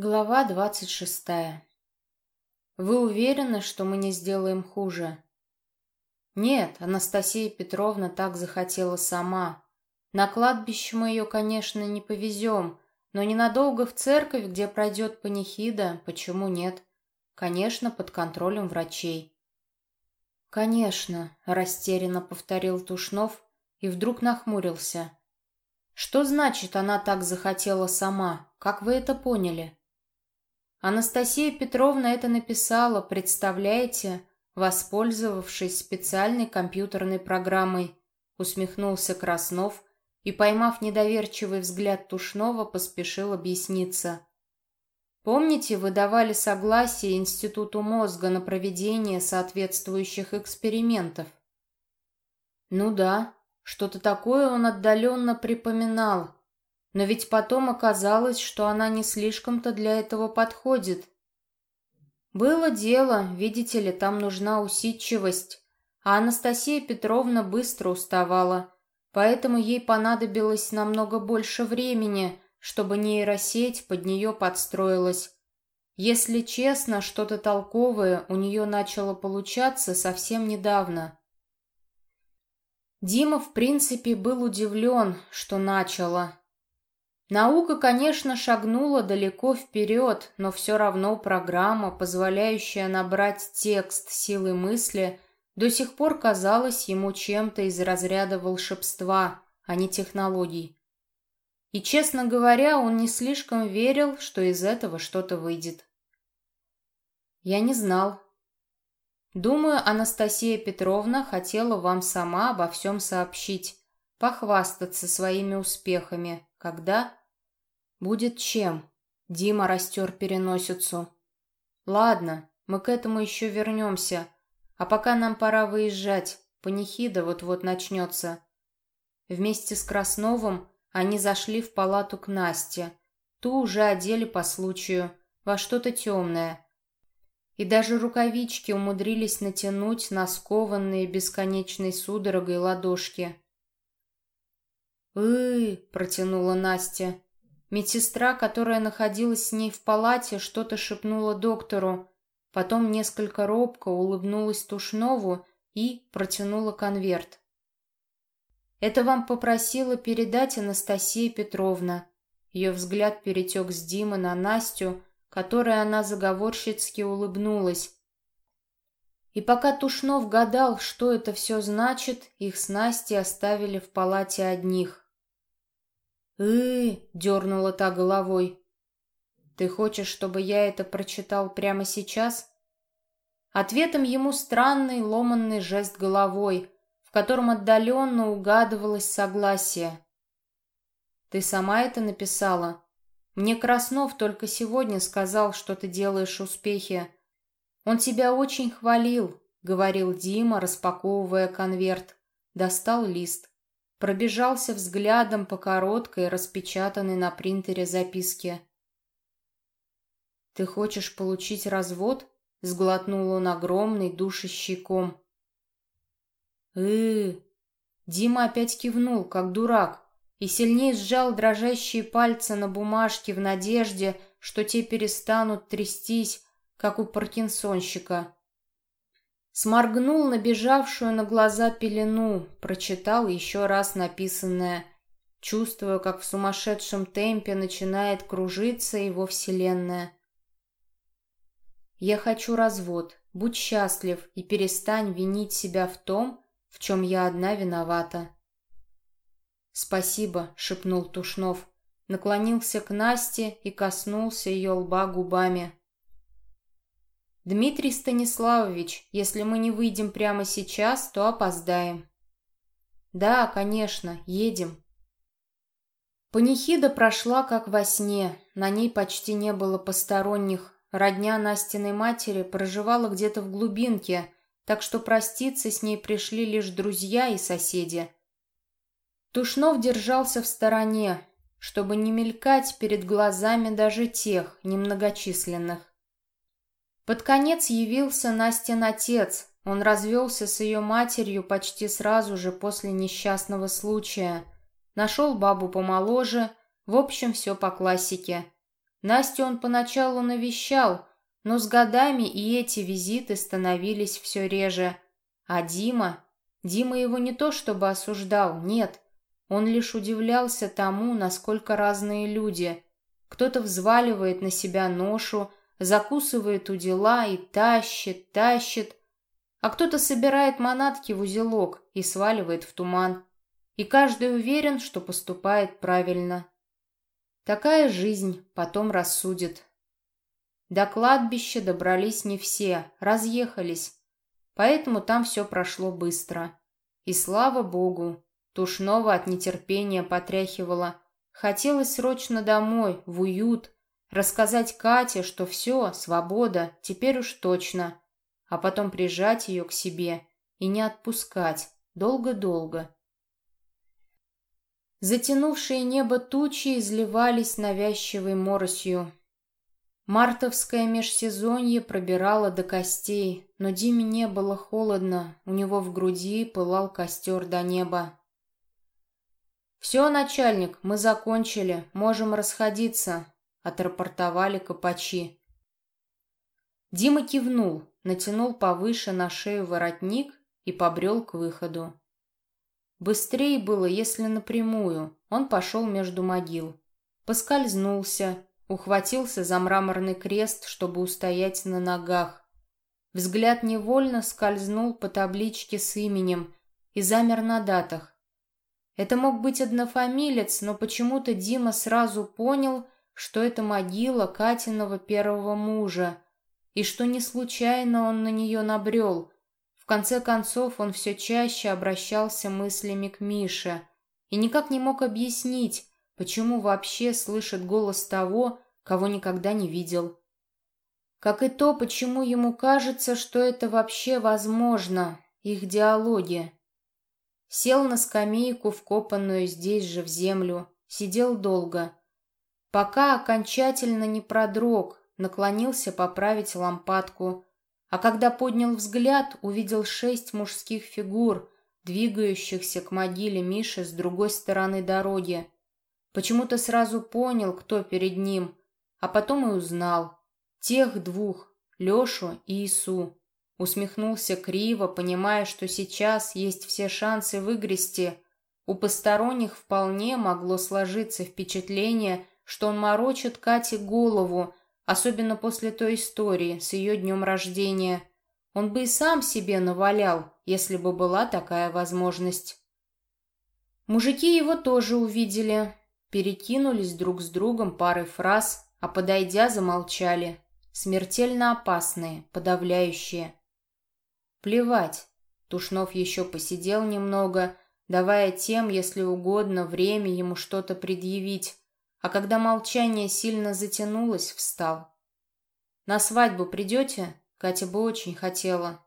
Глава двадцать шестая. Вы уверены, что мы не сделаем хуже? Нет, Анастасия Петровна так захотела сама. На кладбище мы ее, конечно, не повезем, но ненадолго в церковь, где пройдет панихида, почему нет? Конечно, под контролем врачей. Конечно, растерянно повторил Тушнов и вдруг нахмурился. Что значит она так захотела сама? Как вы это поняли? Анастасия Петровна это написала, представляете, воспользовавшись специальной компьютерной программой, усмехнулся Краснов и, поймав недоверчивый взгляд Тушнова, поспешил объясниться. Помните, вы давали согласие Институту мозга на проведение соответствующих экспериментов? Ну да, что-то такое он отдаленно припоминал, но ведь потом оказалось, что она не слишком-то для этого подходит. Было дело, видите ли, там нужна усидчивость, а Анастасия Петровна быстро уставала, поэтому ей понадобилось намного больше времени, чтобы нейросеть под нее подстроилась. Если честно, что-то толковое у нее начало получаться совсем недавно. Дима, в принципе, был удивлен, что начало, Наука, конечно, шагнула далеко вперед, но все равно программа, позволяющая набрать текст силы мысли, до сих пор казалась ему чем-то из разряда волшебства, а не технологий. И, честно говоря, он не слишком верил, что из этого что-то выйдет. Я не знал. Думаю, Анастасия Петровна хотела вам сама обо всем сообщить, похвастаться своими успехами, когда Будет чем. Дима растер переносицу. Ладно, мы к этому еще вернемся. А пока нам пора выезжать. Панихида вот-вот начнется. Вместе с Красновым они зашли в палату к Насте. Ту уже одели по случаю, во что-то темное. И даже рукавички умудрились натянуть на скованные бесконечной судорогой ладошки. Протянула Настя. Медсестра, которая находилась с ней в палате, что-то шепнула доктору, потом несколько робко улыбнулась Тушнову и протянула конверт. «Это вам попросила передать Анастасия Петровна». Ее взгляд перетек с Димы на Настю, которой она заговорщицки улыбнулась. И пока Тушнов гадал, что это все значит, их с Настей оставили в палате одних э дернула та головой. «Ты хочешь, чтобы я это прочитал прямо сейчас?» Ответом ему странный ломанный жест головой, в котором отдаленно угадывалось согласие. «Ты сама это написала? Мне Краснов только сегодня сказал, что ты делаешь успехи. Он тебя очень хвалил», — говорил Дима, распаковывая конверт. Достал лист пробежался взглядом по короткой, распечатанной на принтере записке. «Ты хочешь получить развод?» — сглотнул он огромный душащий ком. э Дима опять кивнул, как дурак, и сильнее сжал дрожащие пальцы на бумажке в надежде, что те перестанут трястись, как у паркинсонщика. Сморгнул набежавшую на глаза пелену, прочитал еще раз написанное, чувствуя, как в сумасшедшем темпе начинает кружиться его вселенная. «Я хочу развод. Будь счастлив и перестань винить себя в том, в чем я одна виновата». «Спасибо», — шепнул Тушнов, наклонился к Насте и коснулся ее лба губами. «Дмитрий Станиславович, если мы не выйдем прямо сейчас, то опоздаем». «Да, конечно, едем». Панихида прошла как во сне, на ней почти не было посторонних. Родня Настиной матери проживала где-то в глубинке, так что проститься с ней пришли лишь друзья и соседи. Тушнов держался в стороне, чтобы не мелькать перед глазами даже тех немногочисленных. Под конец явился Настин отец. Он развелся с ее матерью почти сразу же после несчастного случая. Нашел бабу помоложе. В общем, все по классике. Настю он поначалу навещал, но с годами и эти визиты становились все реже. А Дима... Дима его не то чтобы осуждал, нет. Он лишь удивлялся тому, насколько разные люди. Кто-то взваливает на себя ношу, закусывает у дела и тащит, тащит, а кто-то собирает манатки в узелок и сваливает в туман. И каждый уверен, что поступает правильно. Такая жизнь потом рассудит. До кладбища добрались не все, разъехались. Поэтому там все прошло быстро. И слава богу, Тушнова от нетерпения потряхивала. Хотелось срочно домой, в уют, рассказать Кате, что все, свобода, теперь уж точно, а потом прижать ее к себе и не отпускать долго-долго. Затянувшие небо тучи изливались навязчивой моросью. Мартовское межсезонье пробирало до костей, но Диме не было холодно, у него в груди пылал костер до неба. «Все, начальник, мы закончили, можем расходиться», — отрапортовали копачи. Дима кивнул, натянул повыше на шею воротник и побрел к выходу. Быстрее было, если напрямую. Он пошел между могил. Поскользнулся, ухватился за мраморный крест, чтобы устоять на ногах. Взгляд невольно скользнул по табличке с именем и замер на датах. Это мог быть однофамилец, но почему-то Дима сразу понял, что это могила Катиного первого мужа, и что не случайно он на нее набрел. В конце концов он все чаще обращался мыслями к Мише и никак не мог объяснить, почему вообще слышит голос того, кого никогда не видел. Как и то, почему ему кажется, что это вообще возможно, их диалоги. Сел на скамейку, вкопанную здесь же в землю, сидел долго. Пока окончательно не продрог, наклонился поправить лампадку, а когда поднял взгляд, увидел шесть мужских фигур, двигающихся к могиле Миши с другой стороны дороги. Почему-то сразу понял, кто перед ним, а потом и узнал. Тех двух, Лешу и Ису. Усмехнулся криво, понимая, что сейчас есть все шансы выгрести. У посторонних вполне могло сложиться впечатление, что он морочит Кате голову, особенно после той истории с ее днем рождения. Он бы и сам себе навалял, если бы была такая возможность. Мужики его тоже увидели, перекинулись друг с другом парой фраз, а подойдя замолчали. Смертельно опасные, подавляющие. Плевать. Тушнов еще посидел немного, давая тем, если угодно, время ему что-то предъявить, а когда молчание сильно затянулось, встал. «На свадьбу придете?» Катя бы очень хотела.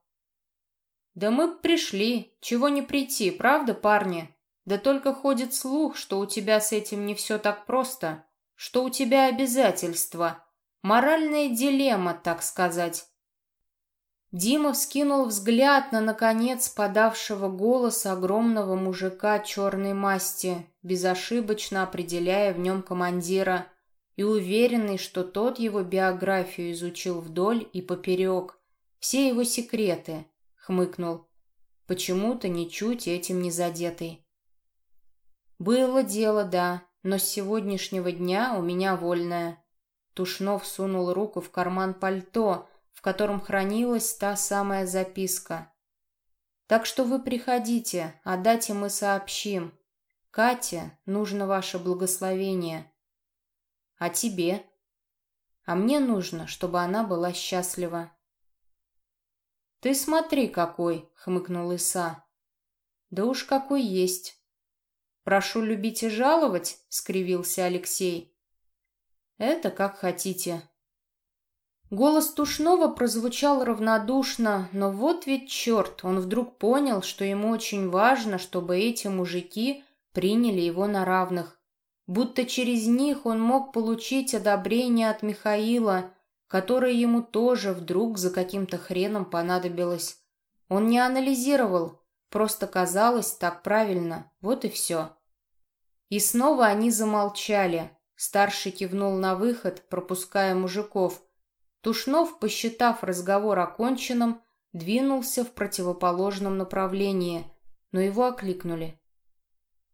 «Да мы б пришли. Чего не прийти, правда, парни? Да только ходит слух, что у тебя с этим не все так просто, что у тебя обязательства, моральная дилемма, так сказать. Дима вскинул взгляд на, наконец, подавшего голос огромного мужика черной масти, безошибочно определяя в нем командира, и уверенный, что тот его биографию изучил вдоль и поперек, все его секреты, хмыкнул, почему-то ничуть этим не задетый. «Было дело, да, но с сегодняшнего дня у меня вольная». Тушнов сунул руку в карман пальто, в котором хранилась та самая записка. Так что вы приходите, а дате мы сообщим. Кате нужно ваше благословение. А тебе? А мне нужно, чтобы она была счастлива. Ты смотри какой, хмыкнул Иса. Да уж какой есть. Прошу любить и жаловать, скривился Алексей. Это как хотите, Голос Тушнова прозвучал равнодушно, но вот ведь черт, он вдруг понял, что ему очень важно, чтобы эти мужики приняли его на равных. Будто через них он мог получить одобрение от Михаила, которое ему тоже вдруг за каким-то хреном понадобилось. Он не анализировал, просто казалось так правильно, вот и все. И снова они замолчали, Старший кивнул на выход, пропуская мужиков. Тушнов, посчитав разговор оконченным, двинулся в противоположном направлении, но его окликнули.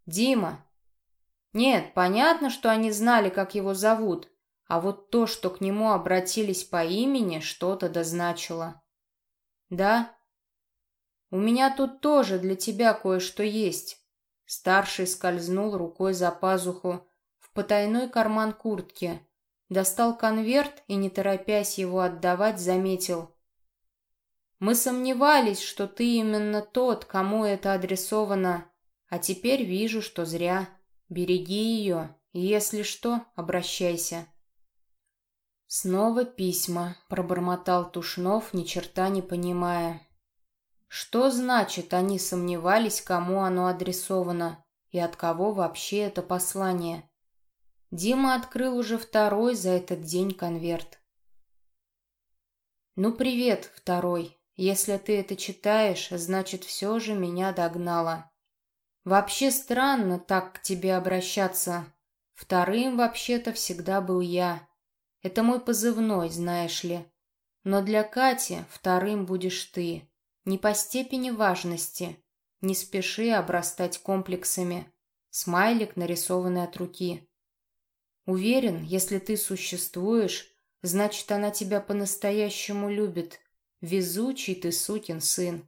«Дима!» Нет, понятно, что они знали, как его зовут, а вот то, что к нему обратились по имени, что-то дозначило. «Да?» «У меня тут тоже для тебя кое-что есть». Старший скользнул рукой за пазуху в потайной карман куртки, достал конверт и, не торопясь его отдавать, заметил. «Мы сомневались, что ты именно тот, кому это адресовано, а теперь вижу, что зря. Береги ее, и если что, обращайся». «Снова письма», — пробормотал Тушнов, ни черта не понимая. Что значит, они сомневались, кому оно адресовано, и от кого вообще это послание? Дима открыл уже второй за этот день конверт. «Ну, привет, второй. Если ты это читаешь, значит, все же меня догнало. Вообще странно так к тебе обращаться. Вторым вообще-то всегда был я. Это мой позывной, знаешь ли. Но для Кати вторым будешь ты. Не по степени важности. Не спеши обрастать комплексами. Смайлик, нарисованный от руки. Уверен, если ты существуешь, значит, она тебя по-настоящему любит. Везучий ты сукин сын.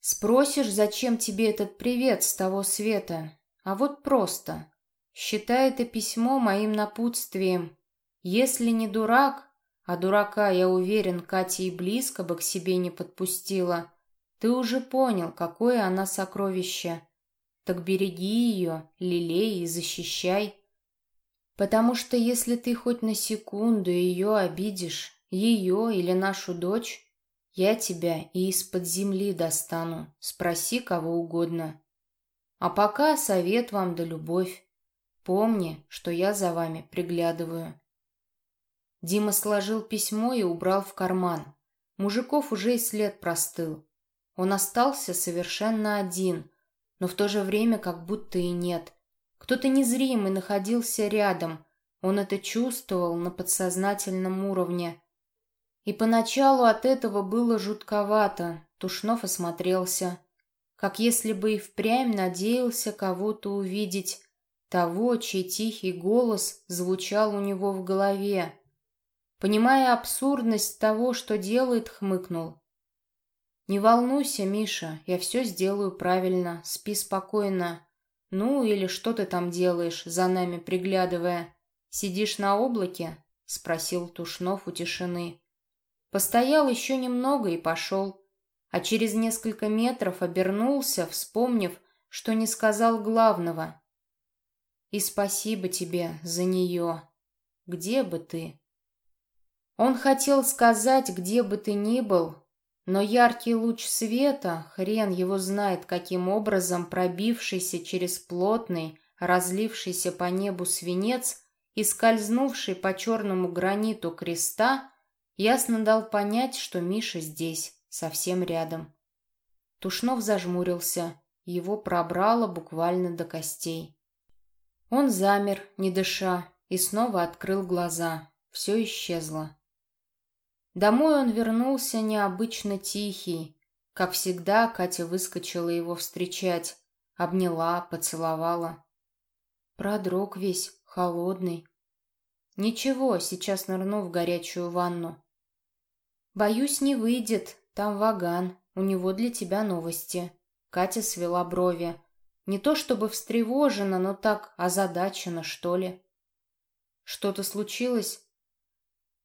Спросишь, зачем тебе этот привет с того света? А вот просто. Считай это письмо моим напутствием. Если не дурак, а дурака, я уверен, Катя и близко бы к себе не подпустила. Ты уже понял, какое она сокровище. Так береги ее, лелей и защищай. Потому что если ты хоть на секунду ее обидишь, ее или нашу дочь, я тебя и из-под земли достану, спроси кого угодно. А пока совет вам да любовь. Помни, что я за вами приглядываю. Дима сложил письмо и убрал в карман. Мужиков уже и след простыл. Он остался совершенно один, но в то же время как будто и нет. Кто-то незримый находился рядом. Он это чувствовал на подсознательном уровне. И поначалу от этого было жутковато. Тушнов осмотрелся. Как если бы и впрямь надеялся кого-то увидеть. Того, чей тихий голос звучал у него в голове. Понимая абсурдность того, что делает, хмыкнул. «Не волнуйся, Миша, я все сделаю правильно, спи спокойно. Ну, или что ты там делаешь, за нами приглядывая? Сидишь на облаке?» — спросил Тушнов у тишины. Постоял еще немного и пошел, а через несколько метров обернулся, вспомнив, что не сказал главного. «И спасибо тебе за нее. Где бы ты?» Он хотел сказать, где бы ты ни был, но яркий луч света, хрен его знает каким образом пробившийся через плотный, разлившийся по небу свинец и скользнувший по черному граниту креста, ясно дал понять, что Миша здесь, совсем рядом. Тушнов зажмурился, его пробрало буквально до костей. Он замер, не дыша, и снова открыл глаза. Все исчезло. Домой он вернулся необычно тихий. Как всегда, Катя выскочила его встречать. Обняла, поцеловала. Продрог весь, холодный. Ничего, сейчас нырну в горячую ванну. Боюсь, не выйдет. Там Ваган. У него для тебя новости. Катя свела брови. Не то чтобы встревожена, но так озадачена, что ли. Что-то случилось?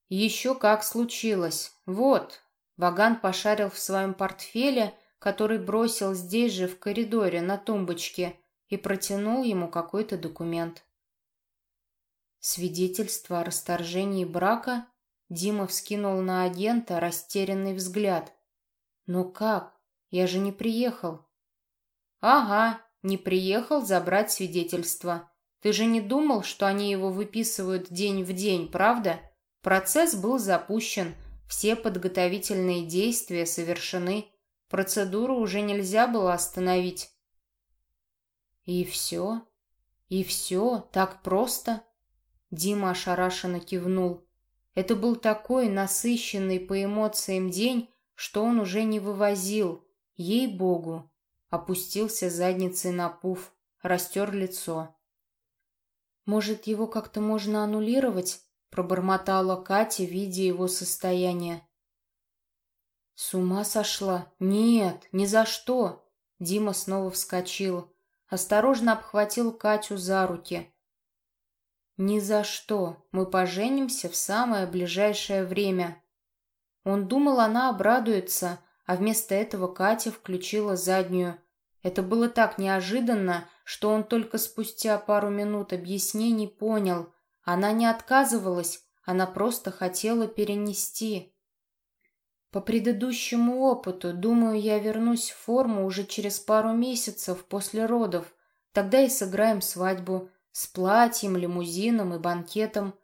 Еще как случилось. Вот. Ваган пошарил в своем портфеле, который бросил здесь же в коридоре на тумбочке, и протянул ему какой-то документ. Свидетельство о расторжении брака Дима вскинул на агента растерянный взгляд. «Но как? Я же не приехал». «Ага, не приехал забрать свидетельство. Ты же не думал, что они его выписывают день в день, правда?» Процесс был запущен, все подготовительные действия совершены, процедуру уже нельзя было остановить. И все? И все? Так просто? Дима ошарашенно кивнул. Это был такой насыщенный по эмоциям день, что он уже не вывозил. Ей-богу. Опустился задницей на пуф, растер лицо. «Может, его как-то можно аннулировать?» Пробормотала Катя, видя его состояние. «С ума сошла? Нет, ни за что!» Дима снова вскочил. Осторожно обхватил Катю за руки. «Ни за что. Мы поженимся в самое ближайшее время». Он думал, она обрадуется, а вместо этого Катя включила заднюю. Это было так неожиданно, что он только спустя пару минут объяснений понял. Она не отказывалась, она просто хотела перенести. По предыдущему опыту, думаю, я вернусь в форму уже через пару месяцев после родов. Тогда и сыграем свадьбу с платьем, лимузином и банкетом.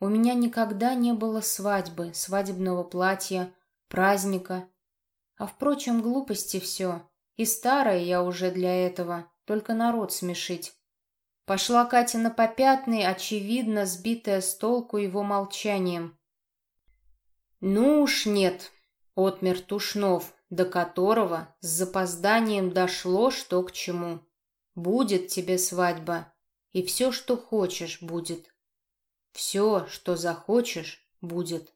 У меня никогда не было свадьбы, свадебного платья, праздника. А впрочем, глупости все. И старая я уже для этого, только народ смешить. Пошла Катя на попятный, очевидно, сбитая с толку его молчанием. «Ну уж нет», Отмер Тушнов, до которого с запозданием дошло, что к чему. Будет тебе свадьба, и все, что хочешь, будет. Все, что захочешь, будет.